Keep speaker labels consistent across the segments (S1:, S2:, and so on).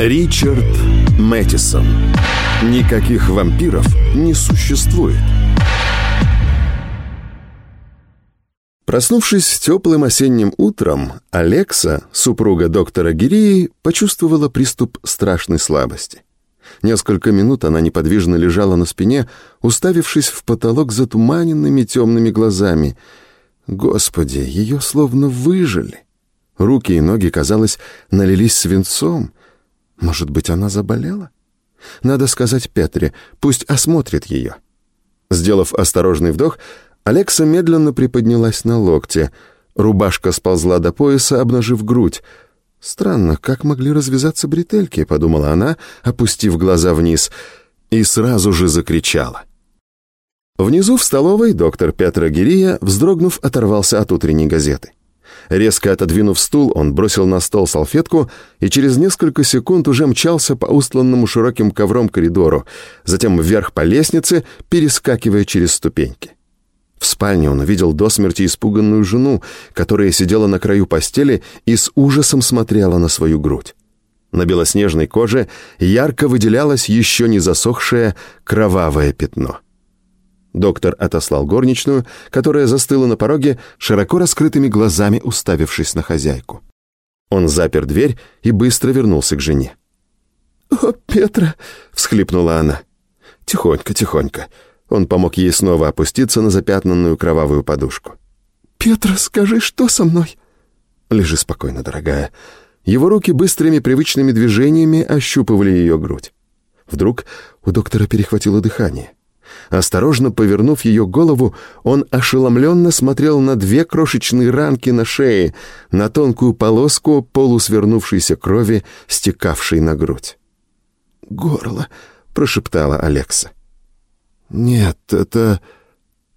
S1: Ричард Мэттисон. Никаких вампиров не существует. Проснувшись теплым осенним утром, Алекса, супруга доктора Гирии, почувствовала приступ страшной слабости. Несколько минут она неподвижно лежала на спине, уставившись в потолок затуманенными темными глазами. Господи, ее словно выжили. Руки и ноги, казалось, налились свинцом. Может быть, она заболела? Надо сказать Петре, пусть осмотрит ее. Сделав осторожный вдох, Алекса медленно приподнялась на локте. Рубашка сползла до пояса, обнажив грудь. «Странно, как могли развязаться бретельки?» — подумала она, опустив глаза вниз, и сразу же закричала. Внизу в столовой доктор Петра Гирия, вздрогнув, оторвался от утренней газеты. Резко отодвинув стул, он бросил на стол салфетку и через несколько секунд уже мчался по устланному широким ковром коридору, затем вверх по лестнице, перескакивая через ступеньки. В спальне он увидел до смерти испуганную жену, которая сидела на краю постели и с ужасом смотрела на свою грудь. На белоснежной коже ярко выделялось еще не засохшее кровавое пятно. Доктор отослал горничную, которая застыла на пороге, широко раскрытыми глазами уставившись на хозяйку. Он запер дверь и быстро вернулся к жене. «О, Петра!» — всхлипнула она. «Тихонько, тихонько». Он помог ей снова опуститься на запятнанную кровавую подушку. «Петра, скажи, что со мной?» «Лежи спокойно, дорогая». Его руки быстрыми привычными движениями ощупывали ее грудь. Вдруг у доктора перехватило дыхание. Осторожно повернув ее голову, он ошеломленно смотрел на две крошечные ранки на шее, на тонкую полоску полусвернувшейся крови, стекавшей на грудь. «Горло», — прошептала Алекса. «Нет, это...»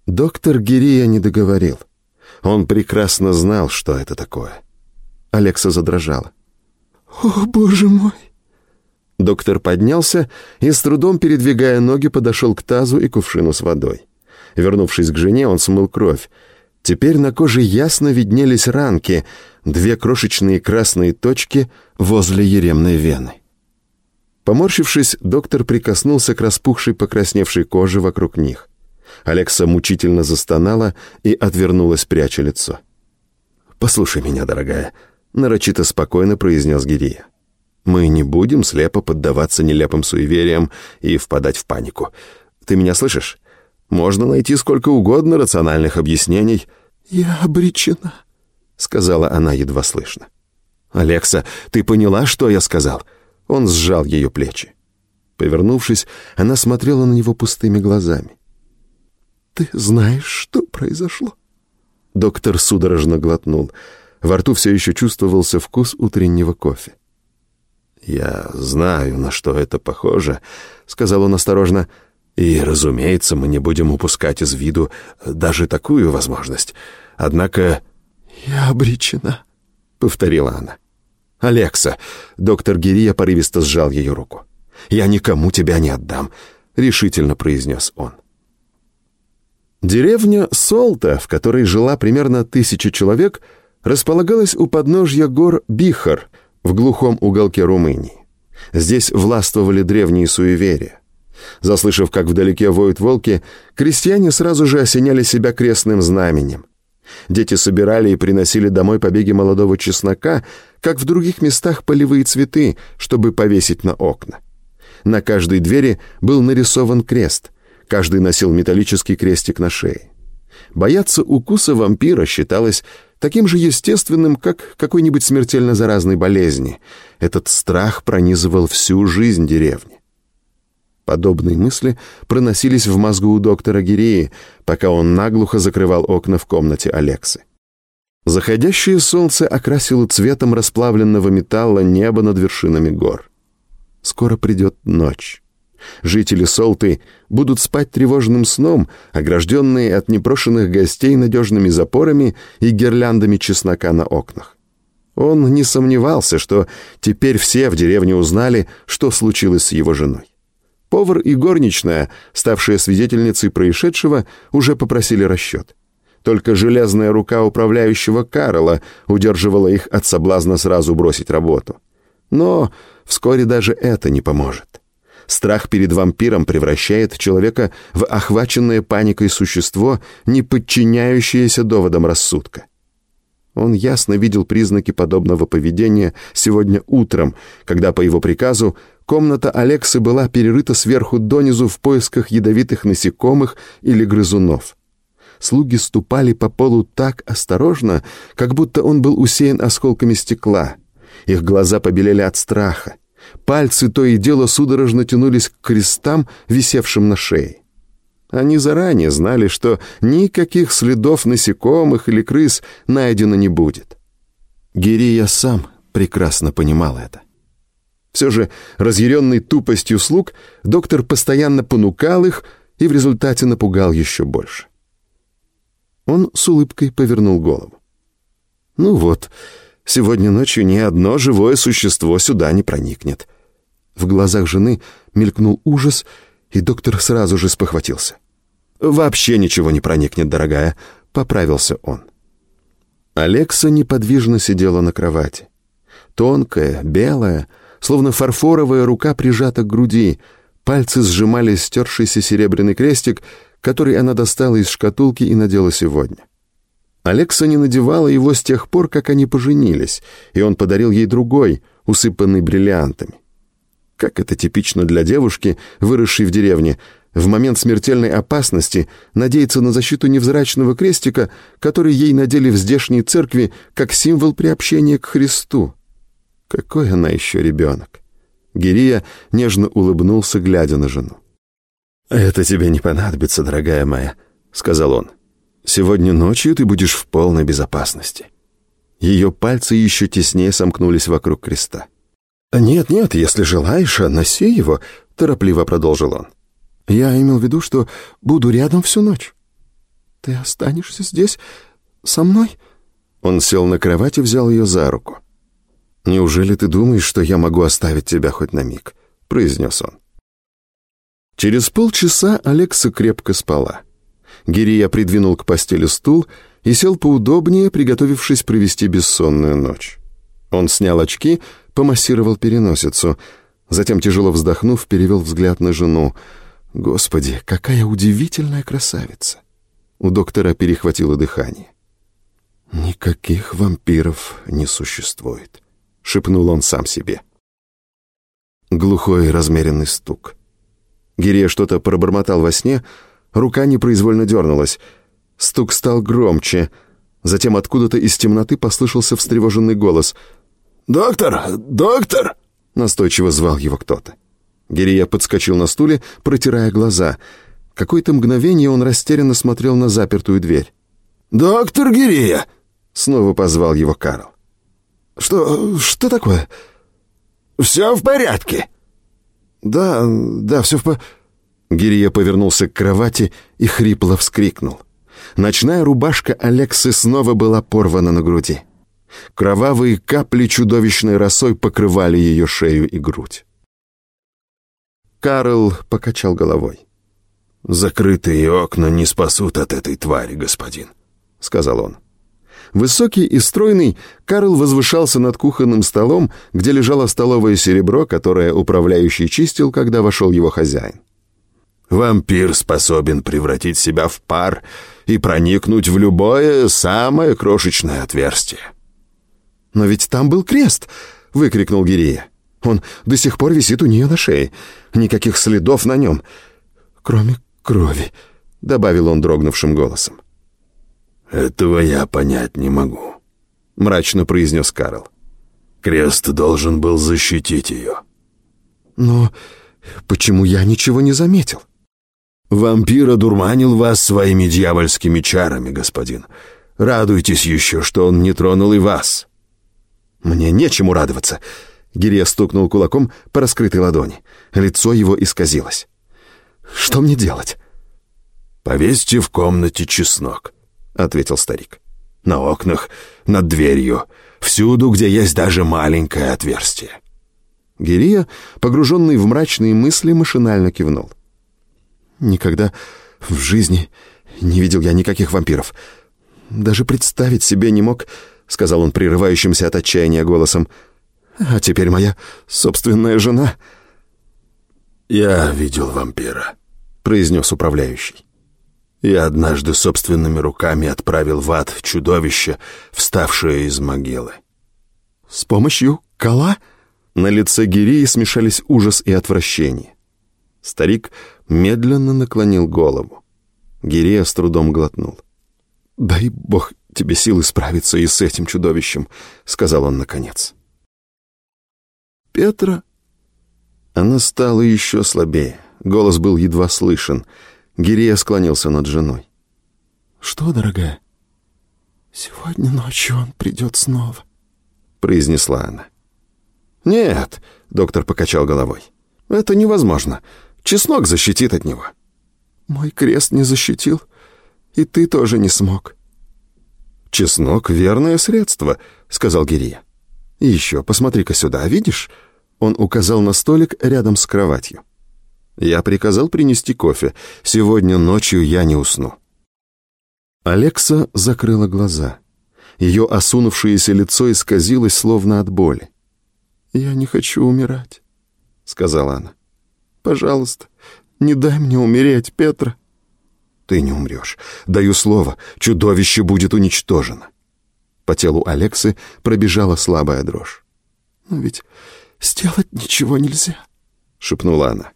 S1: Доктор Гирия не договорил. Он прекрасно знал, что это такое. Алекса задрожала. «О, боже мой!» Доктор поднялся и, с трудом передвигая ноги, подошел к тазу и кувшину с водой. Вернувшись к жене, он смыл кровь. Теперь на коже ясно виднелись ранки, две крошечные красные точки возле еремной вены. Поморщившись, доктор прикоснулся к распухшей покрасневшей коже вокруг них. Алекса мучительно застонала и отвернулась, пряча лицо. «Послушай меня, дорогая», — нарочито спокойно произнес Гирия. Мы не будем слепо поддаваться нелепым суевериям и впадать в панику. Ты меня слышишь? Можно найти сколько угодно рациональных объяснений. «Я обречена», — сказала она едва слышно. «Алекса, ты поняла, что я сказал?» Он сжал ее плечи. Повернувшись, она смотрела на него пустыми глазами. «Ты знаешь, что произошло?» Доктор судорожно глотнул. Во рту все еще чувствовался вкус утреннего кофе. «Я знаю, на что это похоже», — сказал он осторожно. «И, разумеется, мы не будем упускать из виду даже такую возможность. Однако...» «Я обречена», — повторила она. «Алекса», — доктор Гирия порывисто сжал ее руку. «Я никому тебя не отдам», — решительно произнес он. Деревня Солта, в которой жила примерно тысяча человек, располагалась у подножья гор Бихар — в глухом уголке Румынии. Здесь властвовали древние суеверия. Заслышав, как вдалеке воют волки, крестьяне сразу же осеняли себя крестным знаменем. Дети собирали и приносили домой побеги молодого чеснока, как в других местах полевые цветы, чтобы повесить на окна. На каждой двери был нарисован крест, каждый носил металлический крестик на шее. Бояться укуса вампира считалось таким же естественным, как какой-нибудь смертельно заразной болезни. Этот страх пронизывал всю жизнь деревни. Подобные мысли проносились в мозгу у доктора Гиреи, пока он наглухо закрывал окна в комнате Алексы. Заходящее солнце окрасило цветом расплавленного металла небо над вершинами гор. Скоро придет ночь. Жители Солты будут спать тревожным сном, огражденные от непрошенных гостей надежными запорами и гирляндами чеснока на окнах. Он не сомневался, что теперь все в деревне узнали, что случилось с его женой. Повар и горничная, ставшие свидетельницей происшедшего, уже попросили расчет. Только железная рука управляющего Карла удерживала их от соблазна сразу бросить работу. Но вскоре даже это не поможет. Страх перед вампиром превращает человека в охваченное паникой существо, не подчиняющееся доводам рассудка. Он ясно видел признаки подобного поведения сегодня утром, когда по его приказу комната Алексы была перерыта сверху донизу в поисках ядовитых насекомых или грызунов. Слуги ступали по полу так осторожно, как будто он был усеян осколками стекла. Их глаза побелели от страха. Пальцы то и дело судорожно тянулись к крестам, висевшим на шее. Они заранее знали, что никаких следов насекомых или крыс найдено не будет. Гирия сам прекрасно понимал это. Все же, разъяренный тупостью слуг, доктор постоянно понукал их и в результате напугал еще больше. Он с улыбкой повернул голову. «Ну вот, сегодня ночью ни одно живое существо сюда не проникнет». В глазах жены мелькнул ужас, и доктор сразу же спохватился. «Вообще ничего не проникнет, дорогая», — поправился он. Алекса неподвижно сидела на кровати. Тонкая, белая, словно фарфоровая рука прижата к груди, пальцы сжимали стершийся серебряный крестик, который она достала из шкатулки и надела сегодня. Алекса не надевала его с тех пор, как они поженились, и он подарил ей другой, усыпанный бриллиантами. Как это типично для девушки, выросшей в деревне, в момент смертельной опасности надеяться на защиту невзрачного крестика, который ей надели в здешней церкви как символ приобщения к Христу. Какой она еще ребенок? Гирия нежно улыбнулся, глядя на жену. «Это тебе не понадобится, дорогая моя», — сказал он. «Сегодня ночью ты будешь в полной безопасности». Ее пальцы еще теснее сомкнулись вокруг креста. «Нет-нет, если желаешь, носи его», — торопливо продолжил он. «Я имел в виду, что буду рядом всю ночь. Ты останешься здесь со мной?» Он сел на кровать и взял ее за руку. «Неужели ты думаешь, что я могу оставить тебя хоть на миг?» — произнес он. Через полчаса Алекса крепко спала. Гирия придвинул к постели стул и сел поудобнее, приготовившись провести бессонную ночь. Он снял очки помассировал переносицу. Затем, тяжело вздохнув, перевел взгляд на жену. «Господи, какая удивительная красавица!» У доктора перехватило дыхание. «Никаких вампиров не существует», — шепнул он сам себе. Глухой размеренный стук. Гирия что-то пробормотал во сне, рука непроизвольно дернулась. Стук стал громче. Затем откуда-то из темноты послышался встревоженный голос — «Доктор! Доктор!» — настойчиво звал его кто-то. Гирия подскочил на стуле, протирая глаза. Какое-то мгновение он растерянно смотрел на запертую дверь. «Доктор Гирия!» — снова позвал его Карл. «Что... что такое?» «Все в порядке?» «Да, да, все в по...» Гирия повернулся к кровати и хрипло вскрикнул. Ночная рубашка Алексы снова была порвана на груди. Кровавые капли чудовищной росой покрывали ее шею и грудь. Карл покачал головой. «Закрытые окна не спасут от этой твари, господин», — сказал он. Высокий и стройный, Карл возвышался над кухонным столом, где лежало столовое серебро, которое управляющий чистил, когда вошел его хозяин. «Вампир способен превратить себя в пар и проникнуть в любое самое крошечное отверстие. «Но ведь там был крест!» — выкрикнул Гирия. «Он до сих пор висит у нее на шее. Никаких следов на нем, кроме крови», — добавил он дрогнувшим голосом. «Этого я понять не могу», — мрачно произнес Карл. «Крест должен был защитить ее». «Но почему я ничего не заметил?» «Вампир одурманил вас своими дьявольскими чарами, господин. Радуйтесь еще, что он не тронул и вас». «Мне нечему радоваться!» Гирия стукнул кулаком по раскрытой ладони. Лицо его исказилось. «Что мне делать?» «Повесьте в комнате чеснок», — ответил старик. «На окнах, над дверью, всюду, где есть даже маленькое отверстие». Гирия, погруженный в мрачные мысли, машинально кивнул. «Никогда в жизни не видел я никаких вампиров. Даже представить себе не мог, — сказал он прерывающимся от отчаяния голосом, А теперь моя собственная жена...»
S2: «Я видел вампира», — произнес управляющий. «Я однажды собственными руками отправил в ад чудовище, вставшее из могилы».
S1: «С помощью кола?» На лице Гирии смешались ужас и отвращение. Старик медленно наклонил голову. Гирия с трудом глотнул. «Дай бог тебе силы справиться и с этим чудовищем», — сказал он наконец. «Петра?» Она стала еще слабее. Голос был едва слышен. Гирия склонился над женой. «Что, дорогая?» «Сегодня ночью он придет снова», — произнесла она.
S2: «Нет», — доктор покачал головой. «Это невозможно. Чеснок защитит от него».
S1: «Мой крест не защитил, и ты тоже не смог».
S2: «Чеснок — верное средство», — сказал Гирия. «И еще, посмотри-ка сюда, видишь?» Он указал на столик рядом с кроватью. «Я приказал принести кофе. Сегодня ночью я не усну». Алекса закрыла глаза. Ее осунувшееся лицо исказилось, словно от боли.
S1: «Я не хочу умирать», — сказала она. «Пожалуйста, не дай мне умереть, Петра».
S2: «Ты не умрешь. Даю слово, чудовище будет уничтожено». По телу Алексы пробежала слабая дрожь.
S1: «Но ведь сделать ничего нельзя», — шепнула она.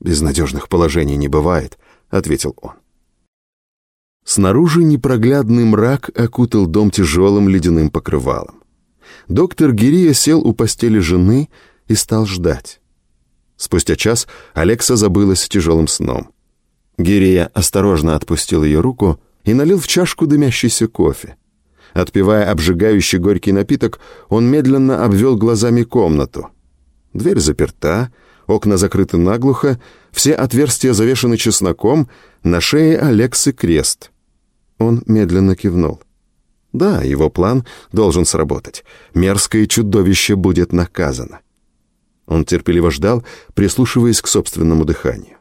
S2: «Безнадежных положений не бывает», — ответил он. Снаружи непроглядный мрак окутал дом тяжелым ледяным покрывалом. Доктор Гирия сел у постели жены и стал ждать. Спустя час Алекса забылась тяжелым сном. Гирия осторожно отпустил ее руку и налил в чашку дымящийся кофе. Отпивая обжигающий горький напиток, он медленно обвел глазами комнату. Дверь заперта, окна закрыты наглухо, все отверстия завешаны чесноком, на шее Алексы крест. Он медленно кивнул. Да, его план должен сработать. Мерзкое чудовище будет наказано. Он терпеливо ждал, прислушиваясь к собственному дыханию.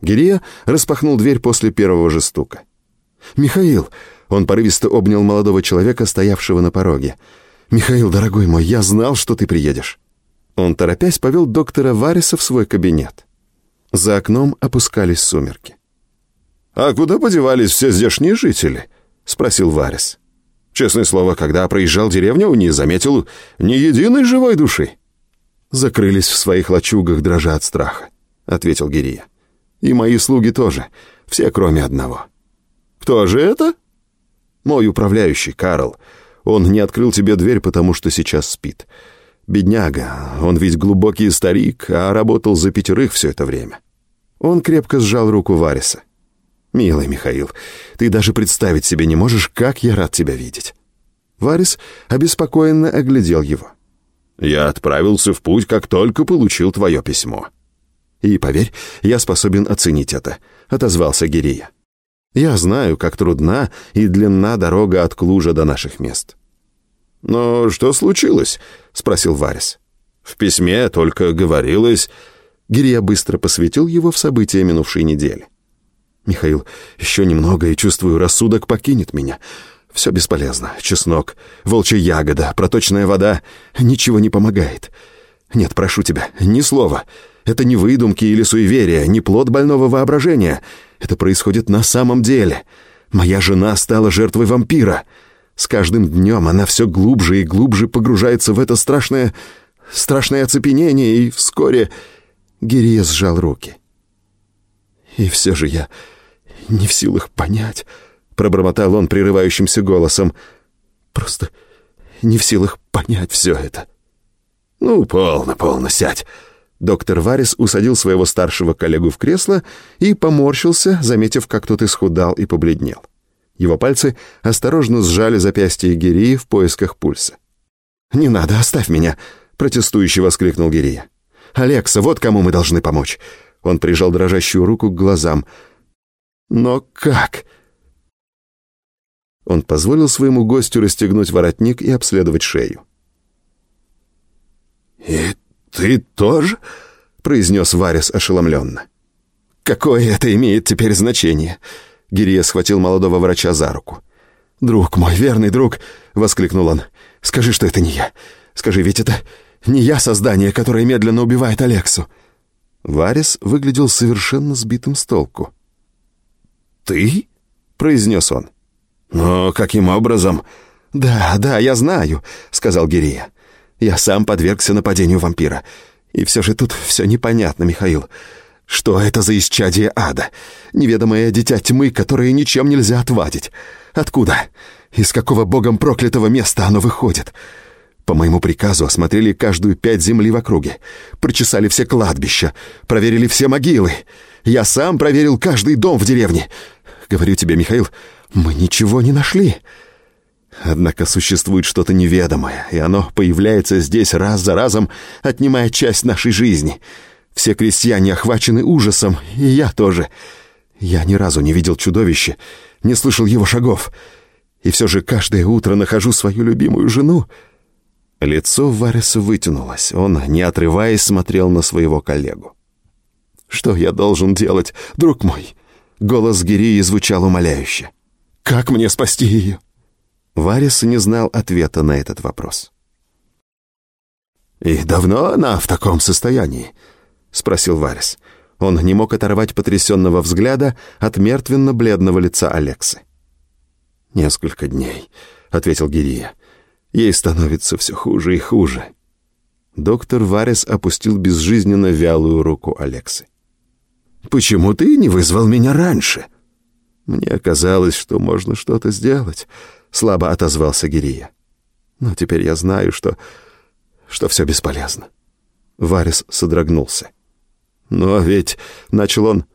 S2: Гирия распахнул дверь после первого же стука. «Михаил!» Он порывисто обнял молодого человека, стоявшего на пороге. «Михаил, дорогой мой, я знал, что ты приедешь». Он, торопясь, повел доктора Вариса в свой кабинет. За окном опускались сумерки. «А куда подевались все здешние жители?» — спросил Варис. «Честное слово, когда проезжал деревню, не заметил ни единой живой души». «Закрылись в своих лачугах, дрожа от страха», — ответил Гирия. «И мои слуги тоже, все кроме одного». «Кто же это?» «Мой управляющий, Карл. Он не открыл тебе дверь, потому что сейчас спит. Бедняга, он ведь глубокий старик, а работал за пятерых все это время». Он крепко сжал руку Вариса. «Милый Михаил, ты даже представить себе не можешь, как я рад тебя видеть». Варис обеспокоенно оглядел его. «Я отправился в путь, как только получил твое письмо». «И поверь, я способен оценить это», — отозвался Гирия. «Я знаю, как трудна и длинна дорога от Клужа до наших мест». «Но что случилось?» — спросил Варис. «В письме только говорилось...» Гирия быстро посвятил его в события минувшей недели. Михаил, еще немного, и чувствую, рассудок покинет меня. Все бесполезно. Чеснок, волчья ягода, проточная вода. Ничего не помогает. Нет, прошу тебя, ни слова. Это не выдумки или суеверия, не плод больного воображения. Это происходит на самом деле. Моя жена стала жертвой вампира. С каждым днем она все глубже и глубже погружается в это страшное... страшное оцепенение, и вскоре... Гирия сжал руки. И все же я не в силах понять, пробормотал он прерывающимся голосом. Просто не в силах понять все это. Ну, полно, полно, сядь. Доктор Варис усадил своего старшего коллегу в кресло и поморщился, заметив, как тот исхудал и побледнел. Его пальцы осторожно сжали запястье Гирии в поисках пульса. «Не надо, оставь меня!» — протестующе воскликнул Гирия. «Алекса, вот кому мы должны помочь!» Он прижал дрожащую руку к глазам. Но как? Он позволил своему гостю расстегнуть воротник и обследовать шею. «И ты тоже?» — произнес Варис ошеломленно. «Какое это имеет теперь значение?» Гирия схватил молодого врача за руку. «Друг мой, верный друг!» — воскликнул он. Скажи, что это не я. Скажи, ведь это не я создание, которое медленно убивает Алексу». Варис выглядел совершенно сбитым с толку. «Ты?» — произнес он. «Но каким образом?» «Да, да, я знаю», — сказал Гирия. «Я сам подвергся нападению вампира. И все же тут все непонятно, Михаил. Что это за исчадие ада? Неведомое дитя тьмы, которое ничем нельзя отвадить. Откуда? Из какого богом проклятого места оно выходит?» По моему приказу осмотрели каждую пять земли в округе, прочесали все кладбища, проверили все могилы. Я сам проверил каждый дом в деревне. Говорю тебе, Михаил, мы ничего не нашли. Однако существует что-то неведомое, и оно появляется здесь раз за разом, отнимая часть нашей жизни. Все крестьяне охвачены ужасом, и я тоже. Я ни разу не видел чудовища, не слышал его шагов. И все же каждое утро нахожу свою любимую жену. Лицо Вареса вытянулось. Он, не отрываясь, смотрел на своего коллегу. «Что я должен делать, друг мой?» Голос Гирии звучал умоляюще. «Как мне спасти ее?» Варис не знал ответа на этот вопрос.
S1: «И давно она в таком состоянии?» — спросил Варис. Он не мог оторвать потрясенного взгляда от мертвенно-бледного лица Алексы. «Несколько дней», — ответил Гирия. Ей становится все хуже и хуже. Доктор Варес опустил безжизненно вялую руку Алексы. «Почему ты не вызвал меня раньше?» «Мне казалось, что можно что-то сделать», — слабо отозвался Гирия. «Но теперь я знаю, что... что все бесполезно». Варес содрогнулся. «Но ведь...» — начал он.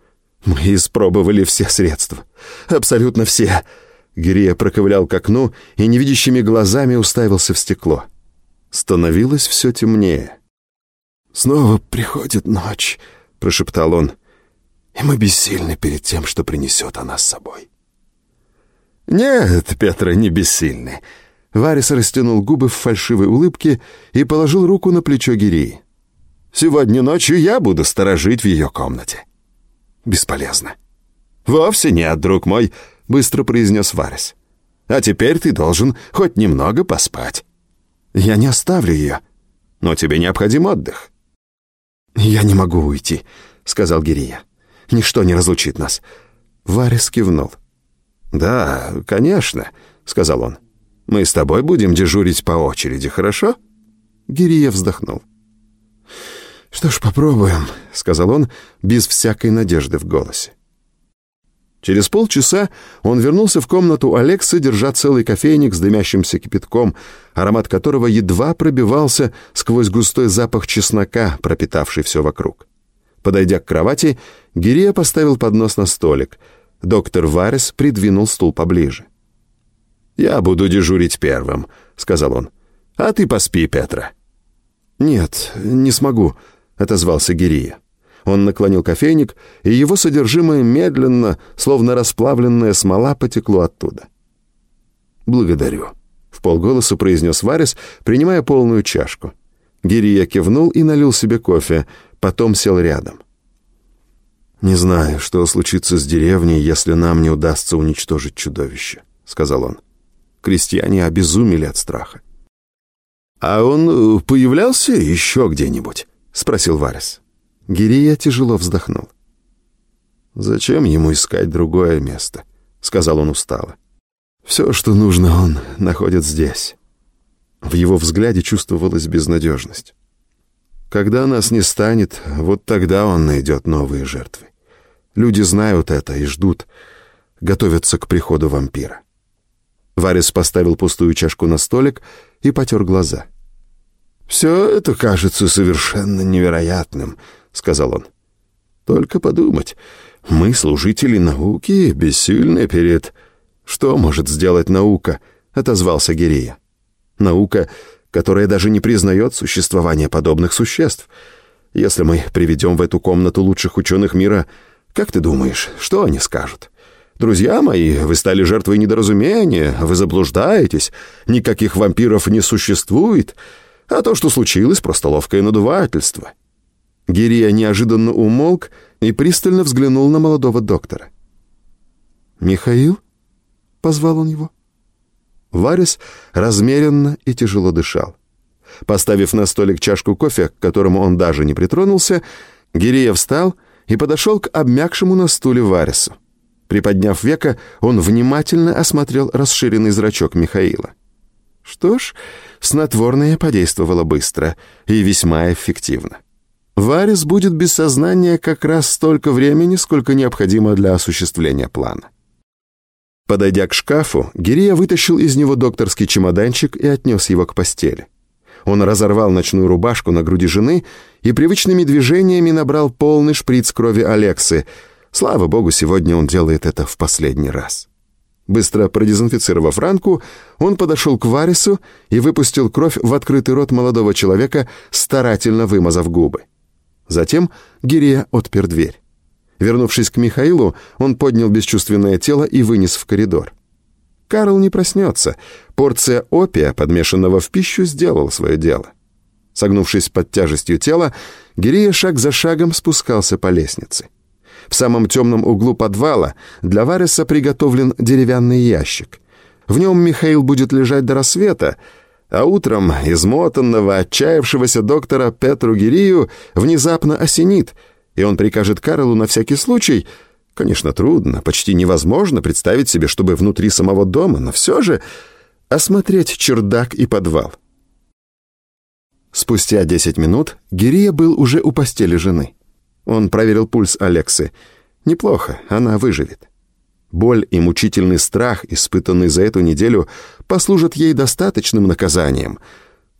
S1: «Мы испробовали все средства. Абсолютно все. Гирия проковылял к окну и невидящими глазами уставился в стекло. Становилось все темнее. «Снова приходит ночь», — прошептал он, — «и мы бессильны перед тем, что принесет она с собой». «Нет, Петра, не бессильны». Варис растянул губы в фальшивой улыбке и положил руку на плечо Гирии. «Сегодня ночью я буду сторожить в ее комнате». «Бесполезно». «Вовсе нет, друг мой», — быстро произнес Варес. «А теперь ты должен хоть немного поспать». «Я не оставлю ее, но тебе необходим отдых». «Я не могу уйти», — сказал Гирия. «Ничто не разлучит нас». Варес кивнул. «Да, конечно», — сказал он. «Мы с тобой будем дежурить по очереди, хорошо?» Гирия вздохнул. «Что ж, попробуем», — сказал он, без всякой надежды в голосе. Через полчаса он вернулся в комнату Алекса, держа целый кофейник с дымящимся кипятком, аромат которого едва пробивался сквозь густой запах чеснока, пропитавший все вокруг. Подойдя к кровати, Гирия поставил поднос на столик. Доктор Варес придвинул стул поближе. «Я буду дежурить первым», — сказал он. «А ты поспи, Петра». «Нет, не смогу», — отозвался Гирия. Он наклонил кофейник, и его содержимое медленно, словно расплавленная смола, потекло оттуда. «Благодарю», — в полголоса произнес Варис, принимая полную чашку. Гирия кивнул и налил себе кофе, потом сел рядом. «Не знаю, что случится с деревней, если нам не удастся уничтожить чудовище», — сказал он. Крестьяне обезумели от страха. «А он появлялся еще где-нибудь?» — спросил Варис. Гирия тяжело вздохнул. «Зачем ему искать другое место?» — сказал он устало. «Все, что нужно, он находит здесь». В его взгляде чувствовалась безнадежность. Когда нас не станет, вот тогда он найдет новые жертвы. Люди знают это и ждут, готовятся к приходу вампира. Варис поставил пустую чашку на столик и потер глаза. «Все это кажется совершенно невероятным», сказал он. Только подумать, мы, служители науки, бессильны перед... Что может сделать наука? Отозвался Гирия. Наука, которая даже не признает существование подобных существ. Если мы приведем в эту комнату лучших ученых мира, как ты думаешь, что они скажут? Друзья мои, вы стали жертвой недоразумения, вы заблуждаетесь, никаких вампиров не существует, а то, что случилось, просто ловкое надувательство. Гирия неожиданно умолк и пристально взглянул на молодого доктора. «Михаил?» — позвал он его.
S2: Варис размеренно и тяжело дышал. Поставив на столик чашку кофе, к которому он даже не притронулся, Гирия встал и подошел к обмякшему на стуле Варису. Приподняв века, он внимательно осмотрел расширенный зрачок Михаила. Что ж, снотворное подействовало быстро и весьма эффективно. Варис будет без сознания как раз столько времени, сколько необходимо для осуществления плана. Подойдя к шкафу, Гирия вытащил из него докторский чемоданчик и отнес его к постели. Он разорвал ночную рубашку на груди жены и привычными движениями набрал полный шприц крови Алексы. Слава богу, сегодня он делает это в последний раз. Быстро продезинфицировав ранку, он подошел к Варису и выпустил кровь в открытый рот молодого человека, старательно вымазав губы. Затем Гирия отпер дверь. Вернувшись к Михаилу, он поднял бесчувственное тело и вынес в коридор. Карл не проснется. Порция опия, подмешанного в пищу, сделала свое дело. Согнувшись под тяжестью тела, Гирия шаг за шагом спускался по лестнице. В самом темном углу подвала для Вареса приготовлен деревянный ящик. В нем Михаил будет лежать до рассвета, а утром измотанного, отчаявшегося доктора Петру Гирию внезапно осенит, и он прикажет Карлу на всякий случай... Конечно, трудно, почти невозможно представить себе, чтобы внутри самого дома, но все же осмотреть чердак и подвал. Спустя десять минут Гирия был уже у постели жены. Он проверил пульс Алексы. Неплохо, она выживет. Боль и мучительный страх, испытанный за эту неделю, послужат ей достаточным наказанием.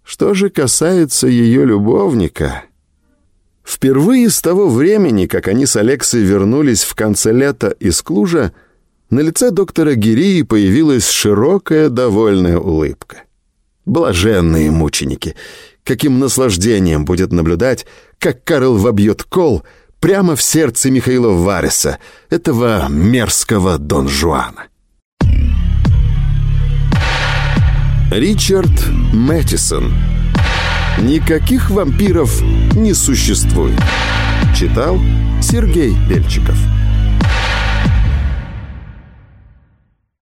S2: Что же касается ее любовника... Впервые с того времени, как они с Алексой вернулись в конце лета из Клужа, на лице доктора Гирии появилась широкая довольная улыбка. Блаженные мученики! Каким наслаждением будет наблюдать, как Карл вобьет кол прямо в сердце Михаила Вареса, этого мерзкого Дон Жуана. Ричард Мэттисон «Никаких вампиров не существует», читал Сергей Бельчиков.